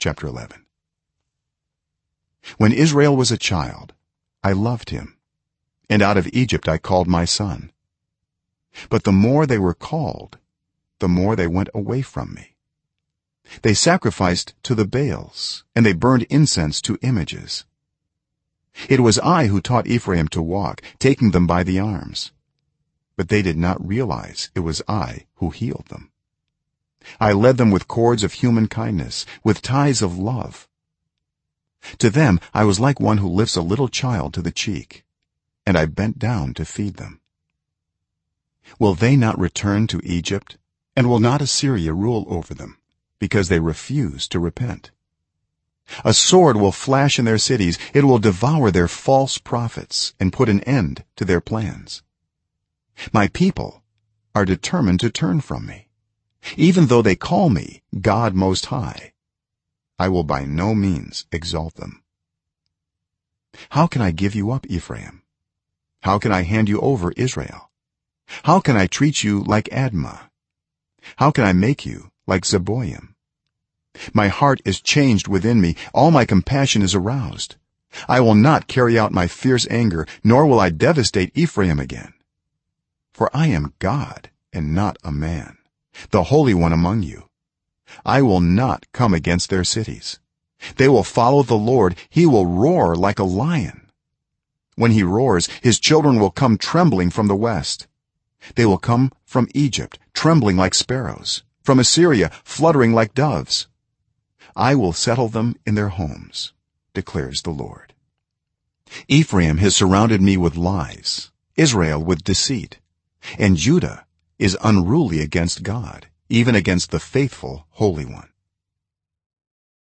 chapter 11 when israel was a child i loved him and out of egypt i called my son. But the more they were called the more they went away from me. They sacrificed to the baals and they burned incense to images. It was i who taught ephraim to walk taking them by the arms. But they did not realize it was i who healed them i led them with cords of human kindness with ties of love. To them i was like one who lifts a little child to the cheek and i bent down to feed them. Will they not return to egypt? And will not assyria rule over them because they refuse to repent? A sword will flash in their cities. It will devour their false prophets and put an end to their plans. My people are determined to turn from me even though they call me god most high i will by no means exalt them. How can i give you up ephraim? How can i hand you over israel? How can i treat you like admah? How can i make you like zeboyim? My heart is changed within me. All my compassion is aroused. I will not carry out my fierce anger nor will i devastate ephraim again. For i am god and not a man the holy one among you. I will not come against their cities. They will follow the lord. He will roar like a lion. When he roars his children will come trembling from the west. They will come from egypt trembling like sparrows from assyria fluttering like doves. I will settle them in their homes declares the lord. Ephraim has surrounded me with lies israel with deceit and judah is unruly against god even against the faithful holy one